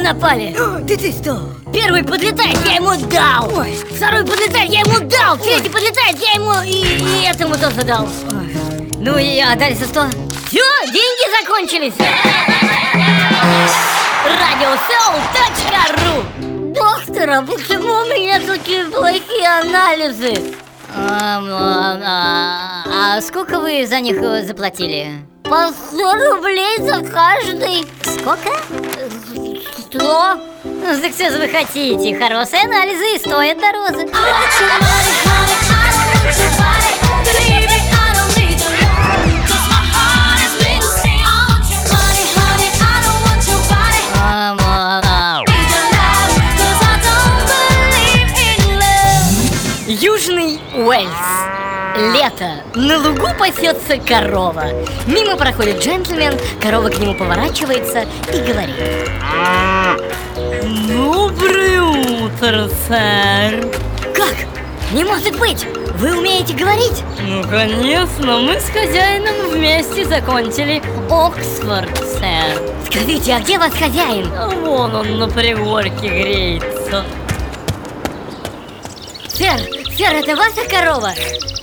напали Да ты что? Первый подлетает, я ему дал Ой. Второй подлетает, я ему дал Третий подлетает, я ему и, и этому тоже дал Ой. Ну и а дальше что? Все, деньги закончились Радиосоу.ру Доктор, а почему у меня такие плохие анализы? А, а, а сколько вы за них э, заплатили? По 100 рублей за каждый. Сколько? Сто. Ну, так все же вы хотите. Хорошие анализы и стоят дороже а, Южный Уэльс Лето. На лугу пасется корова. Мимо проходит джентльмен, корова к нему поворачивается и говорит. Доброе утро, сэр. Как? Не может быть! Вы умеете говорить? Ну, конечно, мы с хозяином вместе закончили Оксфорд, сэр. Скажите, а где ваш хозяин? Вон он на пригорке греется. Сэр, сэр, это ваша корова?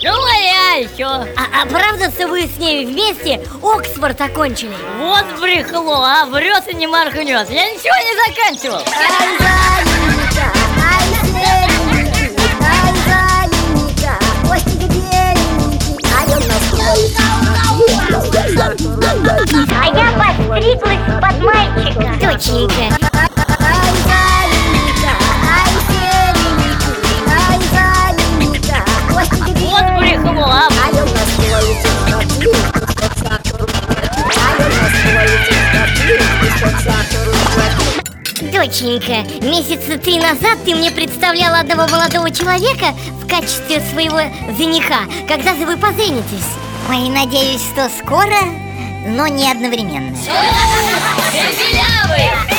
Ну, моя еще. А, а правда, что вы с ней вместе Оксфорд окончили? Вот брехло, а врет и не моргнет. Я ничего не заканчивал. А я подстриглась под мальчика Точненько. Доченька, месяца три назад ты мне представляла одного молодого человека в качестве своего жениха. Когда же вы поженитесь? Ой, надеюсь, что скоро, но не одновременно. Танцуем